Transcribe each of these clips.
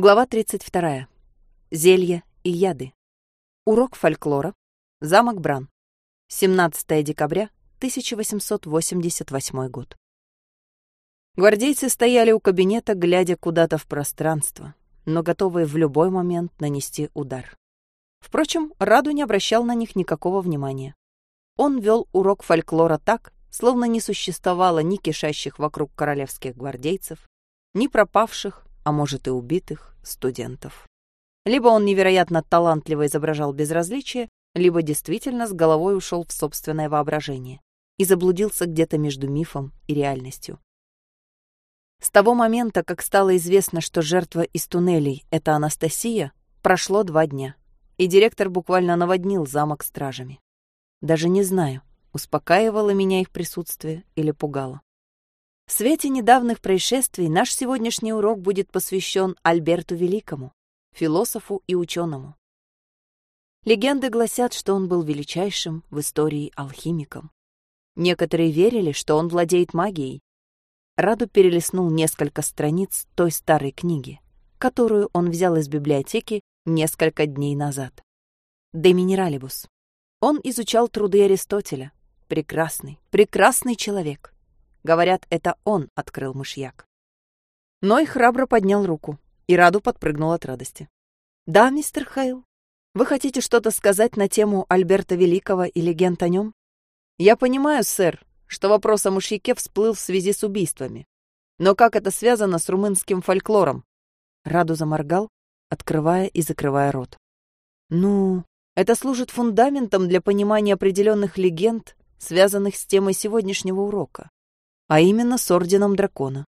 Глава 32. Зелья и яды. Урок фольклора. Замок Бран. 17 декабря 1888 год. Гвардейцы стояли у кабинета, глядя куда-то в пространство, но готовые в любой момент нанести удар. Впрочем, Раду не обращал на них никакого внимания. Он вел урок фольклора так, словно не существовало ни кишащих вокруг королевских гвардейцев, ни пропавших, а может и убитых, студентов. Либо он невероятно талантливо изображал безразличие, либо действительно с головой ушел в собственное воображение и заблудился где-то между мифом и реальностью. С того момента, как стало известно, что жертва из туннелей — это Анастасия, прошло два дня, и директор буквально наводнил замок стражами. Даже не знаю, успокаивало меня их присутствие или пугало. В свете недавних происшествий наш сегодняшний урок будет посвящен Альберту Великому, философу и ученому. Легенды гласят, что он был величайшим в истории алхимиком. Некоторые верили, что он владеет магией. Раду перелистнул несколько страниц той старой книги, которую он взял из библиотеки несколько дней назад. «De Mineralibus». Он изучал труды Аристотеля. Прекрасный, прекрасный человек. Говорят, это он открыл мышьяк. Ной храбро поднял руку, и Раду подпрыгнул от радости. «Да, мистер Хейл, вы хотите что-то сказать на тему Альберта Великого и легенд о нем?» «Я понимаю, сэр, что вопрос о мышьяке всплыл в связи с убийствами. Но как это связано с румынским фольклором?» Раду заморгал, открывая и закрывая рот. «Ну, это служит фундаментом для понимания определенных легенд, связанных с темой сегодняшнего урока а именно с Орденом Дракона.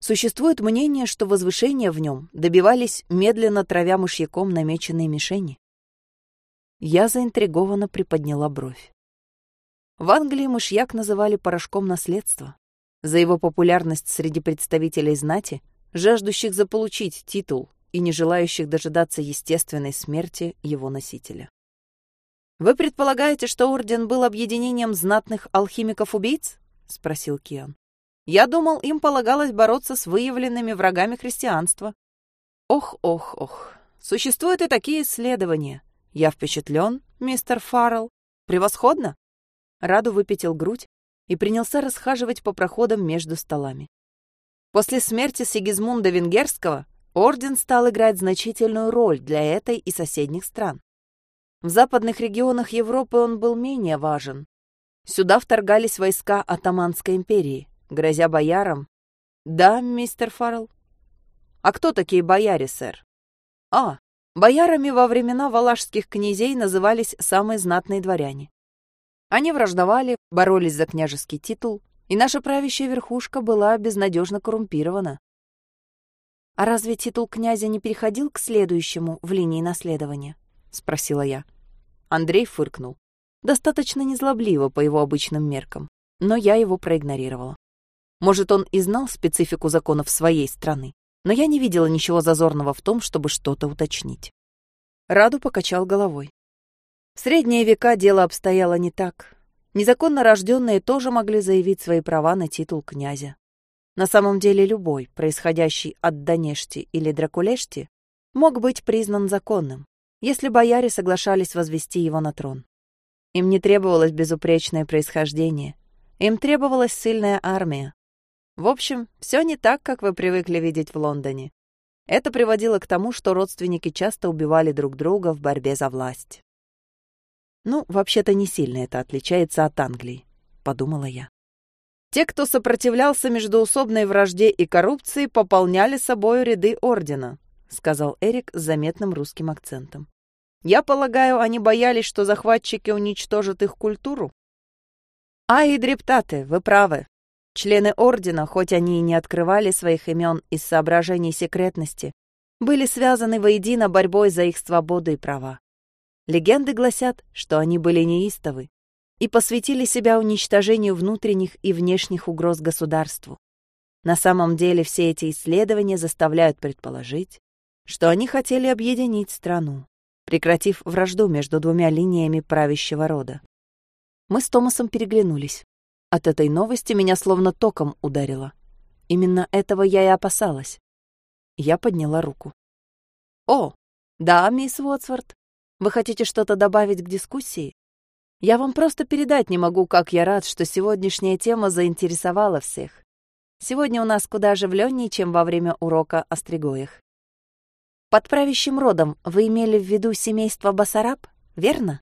Существует мнение, что возвышения в нем добивались, медленно травя мышьяком намеченные мишени. Я заинтригованно приподняла бровь. В Англии мышьяк называли порошком наследства. За его популярность среди представителей знати, жаждущих заполучить титул и не желающих дожидаться естественной смерти его носителя. Вы предполагаете, что Орден был объединением знатных алхимиков-убийц? — спросил Киан. «Я думал, им полагалось бороться с выявленными врагами христианства». «Ох, ох, ох. Существуют и такие исследования. Я впечатлен, мистер Фаррелл. Превосходно!» Раду выпятил грудь и принялся расхаживать по проходам между столами. После смерти Сигизмунда Венгерского орден стал играть значительную роль для этой и соседних стран. В западных регионах Европы он был менее важен, Сюда вторгались войска Атаманской империи, грозя боярам. Да, мистер Фаррелл? А кто такие бояре, сэр? А, боярами во времена валашских князей назывались самые знатные дворяне. Они враждовали, боролись за княжеский титул, и наша правящая верхушка была безнадежно коррумпирована. «А разве титул князя не переходил к следующему в линии наследования?» — спросила я. Андрей фыркнул. Достаточно незлобливо по его обычным меркам, но я его проигнорировала. Может, он и знал специфику законов своей страны, но я не видела ничего зазорного в том, чтобы что-то уточнить. Раду покачал головой. В средние века дело обстояло не так. Незаконно рожденные тоже могли заявить свои права на титул князя. На самом деле любой, происходящий от Данешти или Дракулешти, мог быть признан законным, если бояре соглашались возвести его на трон. Им не требовалось безупречное происхождение. Им требовалась сильная армия. В общем, все не так, как вы привыкли видеть в Лондоне. Это приводило к тому, что родственники часто убивали друг друга в борьбе за власть. «Ну, вообще-то не сильно это отличается от Англии», — подумала я. Те, кто сопротивлялся междоусобной вражде и коррупции, пополняли собою ряды ордена, сказал Эрик с заметным русским акцентом. Я полагаю, они боялись, что захватчики уничтожат их культуру? А и дрептаты, вы правы. Члены Ордена, хоть они и не открывали своих имен из соображений секретности, были связаны воедино борьбой за их свободу и права. Легенды гласят, что они были неистовы и посвятили себя уничтожению внутренних и внешних угроз государству. На самом деле все эти исследования заставляют предположить, что они хотели объединить страну прекратив вражду между двумя линиями правящего рода. Мы с Томасом переглянулись. От этой новости меня словно током ударило. Именно этого я и опасалась. Я подняла руку. О, да, мисс Уотсворт. Вы хотите что-то добавить к дискуссии? Я вам просто передать не могу, как я рад, что сегодняшняя тема заинтересовала всех. Сегодня у нас куда оживленнее, чем во время урока о стригоях. Под правящим родом вы имели в виду семейство Басараб, верно?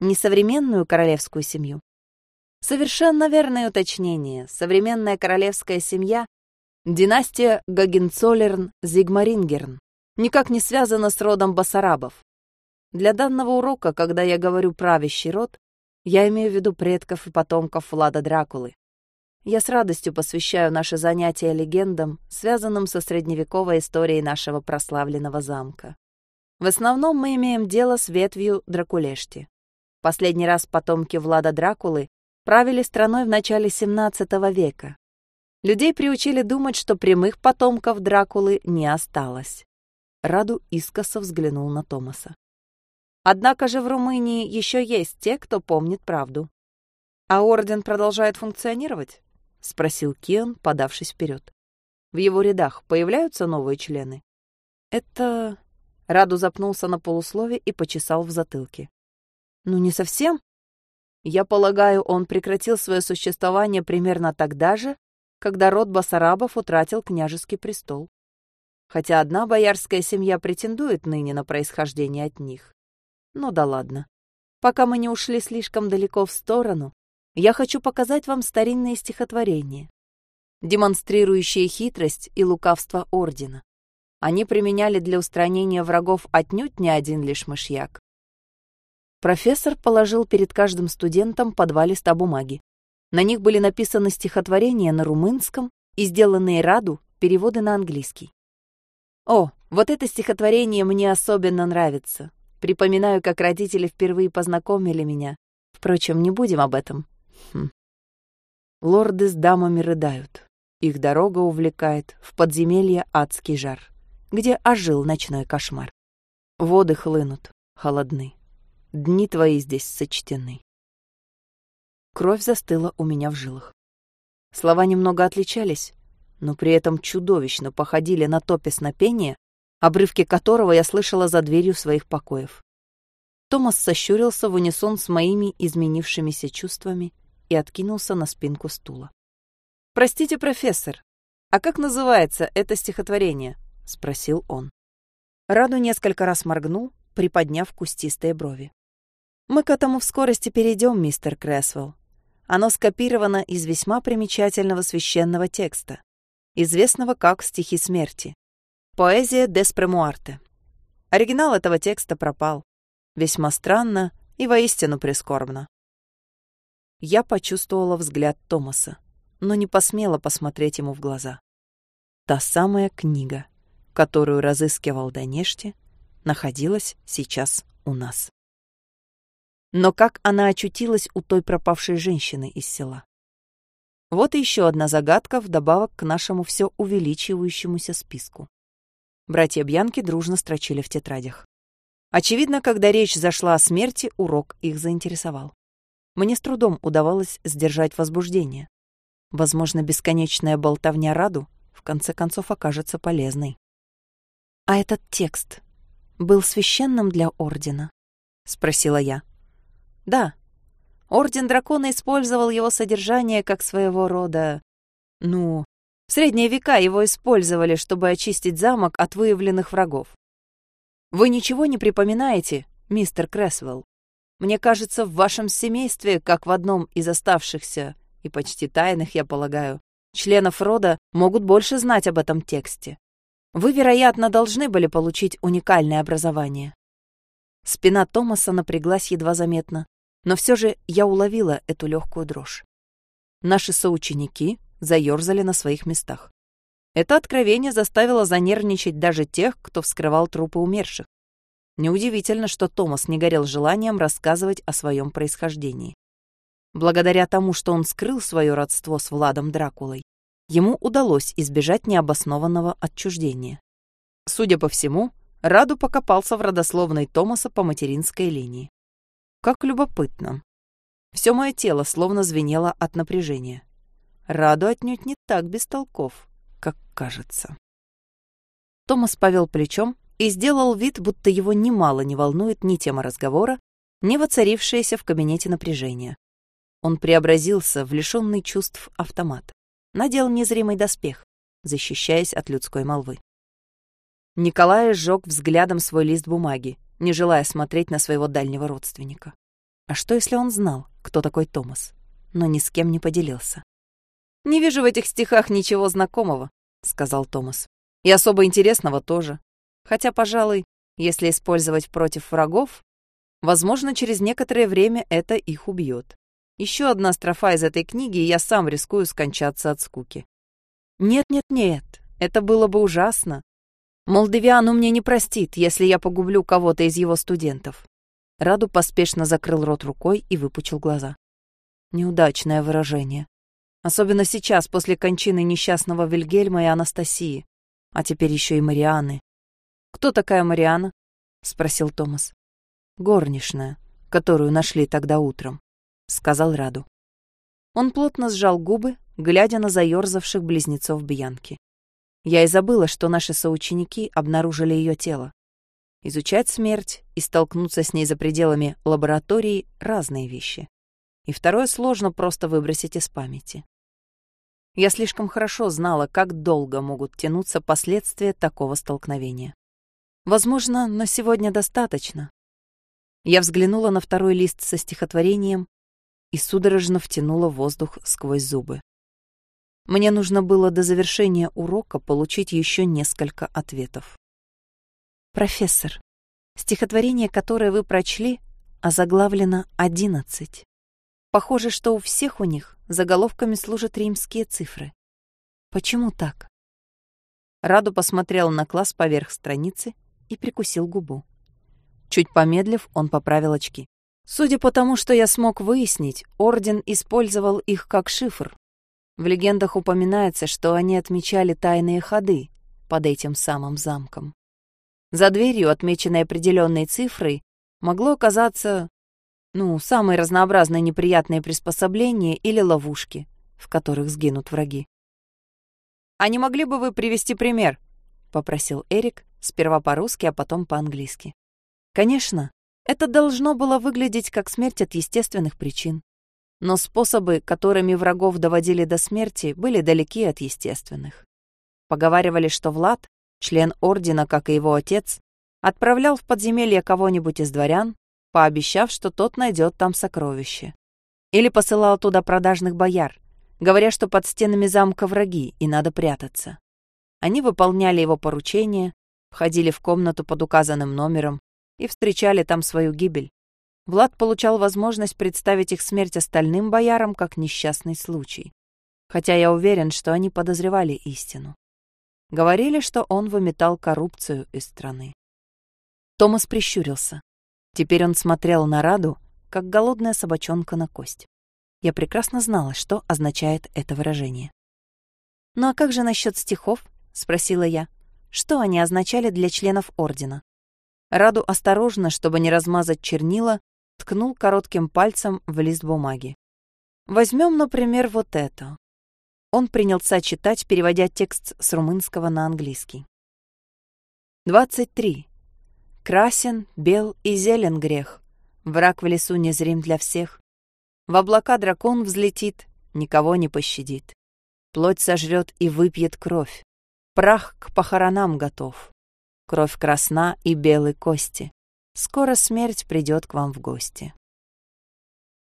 Не современную королевскую семью? Совершенно верное уточнение. Современная королевская семья — династия Гагенцоллерн-Зигмарингерн, никак не связана с родом Басарабов. Для данного урока, когда я говорю «правящий род», я имею в виду предков и потомков Влада Дракулы. Я с радостью посвящаю наши занятия легендам, связанным со средневековой историей нашего прославленного замка. В основном мы имеем дело с ветвью Дракулешти. Последний раз потомки Влада Дракулы правили страной в начале XVII века. Людей приучили думать, что прямых потомков Дракулы не осталось. Раду искоса взглянул на Томаса. Однако же в Румынии еще есть те, кто помнит правду. А орден продолжает функционировать? — спросил Киан, подавшись вперед. «В его рядах появляются новые члены?» «Это...» Раду запнулся на полуслове и почесал в затылке. «Ну, не совсем. Я полагаю, он прекратил свое существование примерно тогда же, когда род Басарабов утратил княжеский престол. Хотя одна боярская семья претендует ныне на происхождение от них. Ну да ладно. Пока мы не ушли слишком далеко в сторону, я хочу показать вам старинные стихотворения, демонстрирующие хитрость и лукавство Ордена. Они применяли для устранения врагов отнюдь не один лишь мышьяк. Профессор положил перед каждым студентом по два листа бумаги. На них были написаны стихотворения на румынском и сделанные Раду переводы на английский. О, вот это стихотворение мне особенно нравится. Припоминаю, как родители впервые познакомили меня. Впрочем, не будем об этом. Хм. Лорды с дамами рыдают. Их дорога увлекает в подземелье адский жар, где ожил ночной кошмар. Воды хлынут, холодны. Дни твои здесь сочтены. Кровь застыла у меня в жилах. Слова немного отличались, но при этом чудовищно походили на то песнопение, обрывки которого я слышала за дверью своих покоев. Томас сощурился в унисон с моими изменившимися чувствами и откинулся на спинку стула. «Простите, профессор, а как называется это стихотворение?» — спросил он. Раду несколько раз моргнул, приподняв кустистые брови. «Мы к этому в скорости перейдем, мистер Крэсвелл. Оно скопировано из весьма примечательного священного текста, известного как «Стихи смерти» — «Поэзия Деспремуарте». Оригинал этого текста пропал. Весьма странно и воистину прискорбно. Я почувствовала взгляд Томаса, но не посмела посмотреть ему в глаза. Та самая книга, которую разыскивал Данешти, находилась сейчас у нас. Но как она очутилась у той пропавшей женщины из села? Вот еще одна загадка вдобавок к нашему все увеличивающемуся списку. Братья Бьянки дружно строчили в тетрадях. Очевидно, когда речь зашла о смерти, урок их заинтересовал. Мне с трудом удавалось сдержать возбуждение. Возможно, бесконечная болтовня Раду в конце концов окажется полезной. «А этот текст был священным для Ордена?» — спросила я. «Да. Орден Дракона использовал его содержание как своего рода... Ну, в средние века его использовали, чтобы очистить замок от выявленных врагов. Вы ничего не припоминаете, мистер Кресвелл? Мне кажется, в вашем семействе, как в одном из оставшихся, и почти тайных, я полагаю, членов рода могут больше знать об этом тексте. Вы, вероятно, должны были получить уникальное образование. Спина Томаса напряглась едва заметно, но все же я уловила эту легкую дрожь. Наши соученики заерзали на своих местах. Это откровение заставило занервничать даже тех, кто вскрывал трупы умерших. Неудивительно, что Томас не горел желанием рассказывать о своем происхождении. Благодаря тому, что он скрыл свое родство с Владом Дракулой, ему удалось избежать необоснованного отчуждения. Судя по всему, Раду покопался в родословной Томаса по материнской линии. Как любопытно. Все мое тело словно звенело от напряжения. Раду отнюдь не так бестолков, как кажется. Томас повел плечом, и сделал вид, будто его немало не волнует ни тема разговора, ни воцарившееся в кабинете напряжение. Он преобразился в лишенный чувств автомат, надел незримый доспех, защищаясь от людской молвы. Николай сжег взглядом свой лист бумаги, не желая смотреть на своего дальнего родственника. А что, если он знал, кто такой Томас, но ни с кем не поделился? «Не вижу в этих стихах ничего знакомого», — сказал Томас. «И особо интересного тоже. Хотя, пожалуй, если использовать против врагов, возможно, через некоторое время это их убьет. Еще одна строфа из этой книги, и я сам рискую скончаться от скуки. Нет-нет-нет, это было бы ужасно. Молдавиану мне не простит, если я погублю кого-то из его студентов. Раду поспешно закрыл рот рукой и выпучил глаза. Неудачное выражение. Особенно сейчас, после кончины несчастного Вильгельма и Анастасии. А теперь еще и Марианы. «Кто такая Мариана?» — спросил Томас. «Горничная, которую нашли тогда утром», — сказал Раду. Он плотно сжал губы, глядя на заёрзавших близнецов Бьянки. Я и забыла, что наши соученики обнаружили ее тело. Изучать смерть и столкнуться с ней за пределами лаборатории — разные вещи. И второе сложно просто выбросить из памяти. Я слишком хорошо знала, как долго могут тянуться последствия такого столкновения. Возможно, на сегодня достаточно. Я взглянула на второй лист со стихотворением и судорожно втянула воздух сквозь зубы. Мне нужно было до завершения урока получить еще несколько ответов. «Профессор, стихотворение, которое вы прочли, озаглавлено «одиннадцать». Похоже, что у всех у них заголовками служат римские цифры. Почему так?» Раду посмотрел на класс поверх страницы и прикусил губу. Чуть помедлив, он поправил очки. Судя по тому, что я смог выяснить, Орден использовал их как шифр. В легендах упоминается, что они отмечали тайные ходы под этим самым замком. За дверью, отмеченной определенной цифрой, могло оказаться, ну, самые разнообразные неприятные приспособления или ловушки, в которых сгинут враги. «А не могли бы вы привести пример?» — попросил Эрик, сперва по-русски, а потом по-английски. Конечно, это должно было выглядеть как смерть от естественных причин. Но способы, которыми врагов доводили до смерти, были далеки от естественных. Поговаривали, что Влад, член ордена, как и его отец, отправлял в подземелье кого-нибудь из дворян, пообещав, что тот найдет там сокровище. Или посылал туда продажных бояр, говоря, что под стенами замка враги и надо прятаться. Они выполняли его поручения, входили в комнату под указанным номером и встречали там свою гибель. Влад получал возможность представить их смерть остальным боярам как несчастный случай. Хотя я уверен, что они подозревали истину. Говорили, что он выметал коррупцию из страны. Томас прищурился. Теперь он смотрел на Раду, как голодная собачонка на кость. Я прекрасно знала, что означает это выражение. «Ну а как же насчет стихов?» — спросила я. «Что они означали для членов Ордена?» Раду осторожно, чтобы не размазать чернила, ткнул коротким пальцем в лист бумаги. Возьмем, например, вот это. Он принялся читать, переводя текст с румынского на английский. 23. Красен, бел и зелен грех. Враг в лесу незрим для всех. В облака дракон взлетит, никого не пощадит. Плоть сожрет и выпьет кровь. Прах к похоронам готов. Кровь красна и белы кости. Скоро смерть придет к вам в гости.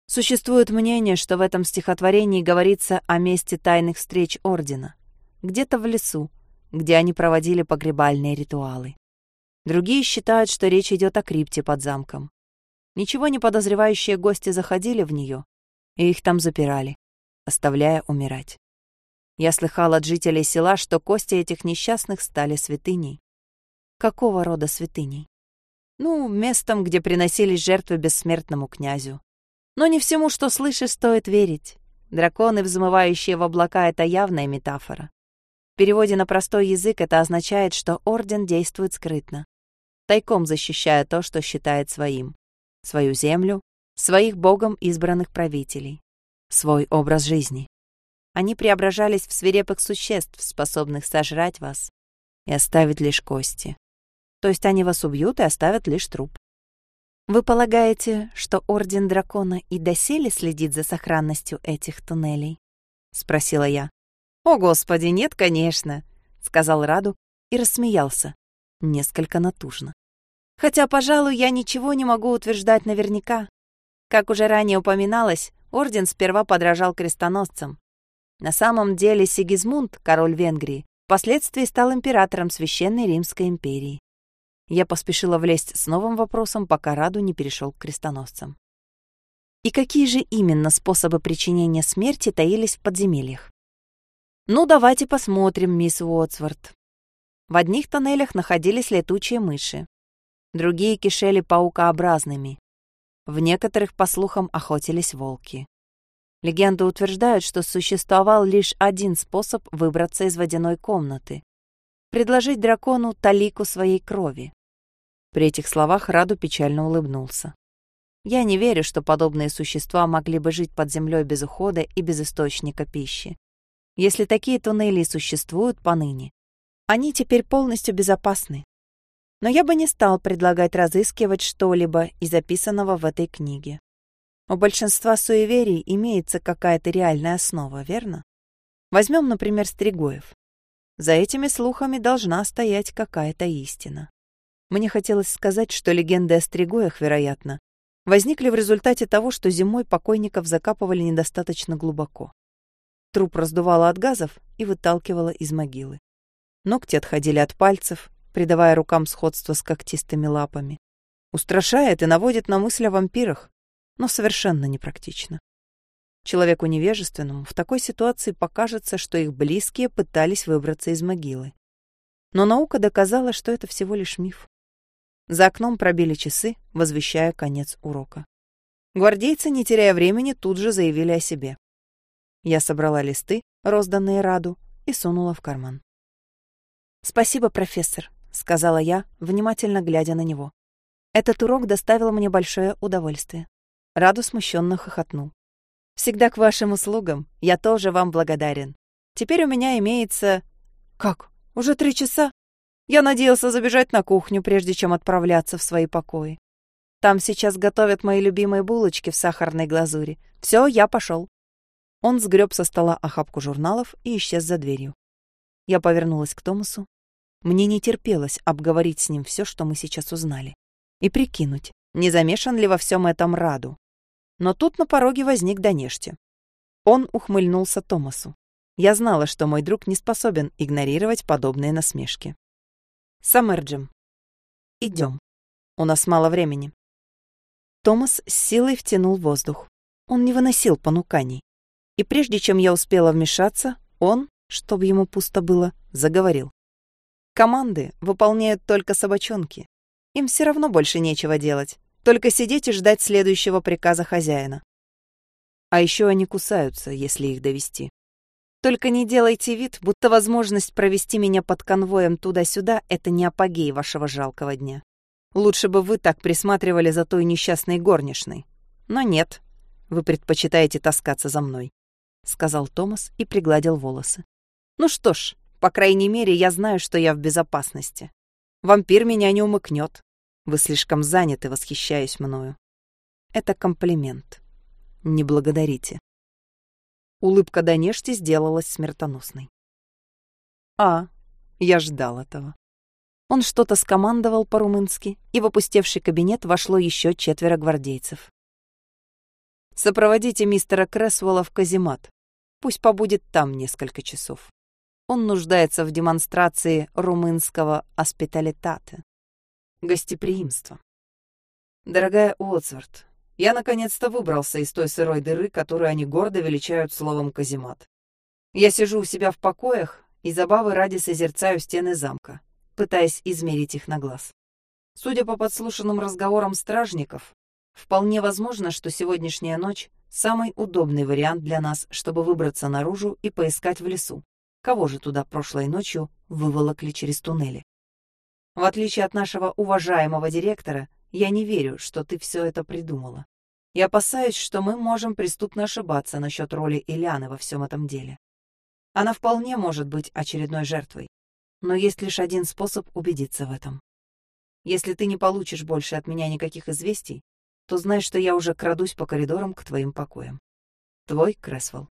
Существует мнение, что в этом стихотворении говорится о месте тайных встреч Ордена, где-то в лесу, где они проводили погребальные ритуалы. Другие считают, что речь идет о крипте под замком. Ничего не подозревающие гости заходили в нее, и их там запирали, оставляя умирать. Я слыхал от жителей села, что кости этих несчастных стали святыней. Какого рода святыней? Ну, местом, где приносились жертвы бессмертному князю. Но не всему, что слышишь, стоит верить. Драконы, взмывающие в облака, — это явная метафора. В переводе на простой язык это означает, что Орден действует скрытно, тайком защищая то, что считает своим. Свою землю, своих богом избранных правителей, свой образ жизни. Они преображались в свирепых существ, способных сожрать вас и оставить лишь кости. То есть они вас убьют и оставят лишь труп. Вы полагаете, что Орден Дракона и доселе следит за сохранностью этих туннелей? Спросила я. О, Господи, нет, конечно, сказал Раду и рассмеялся, несколько натужно. Хотя, пожалуй, я ничего не могу утверждать наверняка. Как уже ранее упоминалось, Орден сперва подражал крестоносцам. На самом деле Сигизмунд, король Венгрии, впоследствии стал императором Священной Римской империи. Я поспешила влезть с новым вопросом, пока Раду не перешел к крестоносцам. И какие же именно способы причинения смерти таились в подземельях? Ну, давайте посмотрим, мисс Уотсворт. В одних тоннелях находились летучие мыши, другие кишели паукообразными. В некоторых, по слухам, охотились волки. Легенды утверждают, что существовал лишь один способ выбраться из водяной комнаты — предложить дракону талику своей крови. При этих словах Раду печально улыбнулся. Я не верю, что подобные существа могли бы жить под землей без ухода и без источника пищи. Если такие туннели существуют поныне, они теперь полностью безопасны. Но я бы не стал предлагать разыскивать что-либо из записанного в этой книге. У большинства суеверий имеется какая-то реальная основа, верно? Возьмем, например, Стригоев. За этими слухами должна стоять какая-то истина. Мне хотелось сказать, что легенды о Стригоях, вероятно, возникли в результате того, что зимой покойников закапывали недостаточно глубоко. Труп раздувало от газов и выталкивало из могилы. Ногти отходили от пальцев, придавая рукам сходство с когтистыми лапами. Устрашает и наводит на мысль о вампирах, но совершенно непрактично. Человеку невежественному в такой ситуации покажется, что их близкие пытались выбраться из могилы. Но наука доказала, что это всего лишь миф. За окном пробили часы, возвещая конец урока. Гвардейцы, не теряя времени, тут же заявили о себе. Я собрала листы, розданные Раду, и сунула в карман. «Спасибо, профессор», — сказала я, внимательно глядя на него. «Этот урок доставил мне большое удовольствие». Раду смущенно хохотнул. «Всегда к вашим услугам. Я тоже вам благодарен. Теперь у меня имеется...» «Как? Уже три часа?» Я надеялся забежать на кухню, прежде чем отправляться в свои покои. Там сейчас готовят мои любимые булочки в сахарной глазури. Все, я пошел. Он сгреб со стола охапку журналов и исчез за дверью. Я повернулась к Томасу. Мне не терпелось обговорить с ним все, что мы сейчас узнали. И прикинуть, не замешан ли во всем этом Раду. Но тут на пороге возник Донешти. Он ухмыльнулся Томасу. Я знала, что мой друг не способен игнорировать подобные насмешки. Саммерджем. Идем. У нас мало времени. Томас с силой втянул воздух. Он не выносил понуканий. И прежде чем я успела вмешаться, он, чтобы ему пусто было, заговорил. Команды выполняют только собачонки. Им все равно больше нечего делать. Только сидеть и ждать следующего приказа хозяина. А еще они кусаются, если их довести. Только не делайте вид, будто возможность провести меня под конвоем туда-сюда — это не апогей вашего жалкого дня. Лучше бы вы так присматривали за той несчастной горничной. Но нет, вы предпочитаете таскаться за мной», — сказал Томас и пригладил волосы. «Ну что ж, по крайней мере, я знаю, что я в безопасности. Вампир меня не умыкнет. Вы слишком заняты, восхищаясь мною. Это комплимент. Не благодарите». Улыбка Данешти сделалась смертоносной. «А, я ждал этого». Он что-то скомандовал по-румынски, и в опустевший кабинет вошло еще четверо гвардейцев. «Сопроводите мистера Кресвелла в каземат. Пусть побудет там несколько часов. Он нуждается в демонстрации румынского аспиталитата. Гостеприимства. Дорогая Уотсворт, я наконец-то выбрался из той сырой дыры, которую они гордо величают словом каземат. Я сижу у себя в покоях и забавы ради созерцаю стены замка, пытаясь измерить их на глаз. Судя по подслушанным разговорам стражников, вполне возможно, что сегодняшняя ночь — самый удобный вариант для нас, чтобы выбраться наружу и поискать в лесу. Кого же туда прошлой ночью выволокли через туннели? В отличие от нашего уважаемого директора, я не верю, что ты все это придумала и опасаюсь, что мы можем преступно ошибаться насчет роли Ильяны во всем этом деле. Она вполне может быть очередной жертвой, но есть лишь один способ убедиться в этом. Если ты не получишь больше от меня никаких известий, то знай, что я уже крадусь по коридорам к твоим покоям. Твой Кресвелл.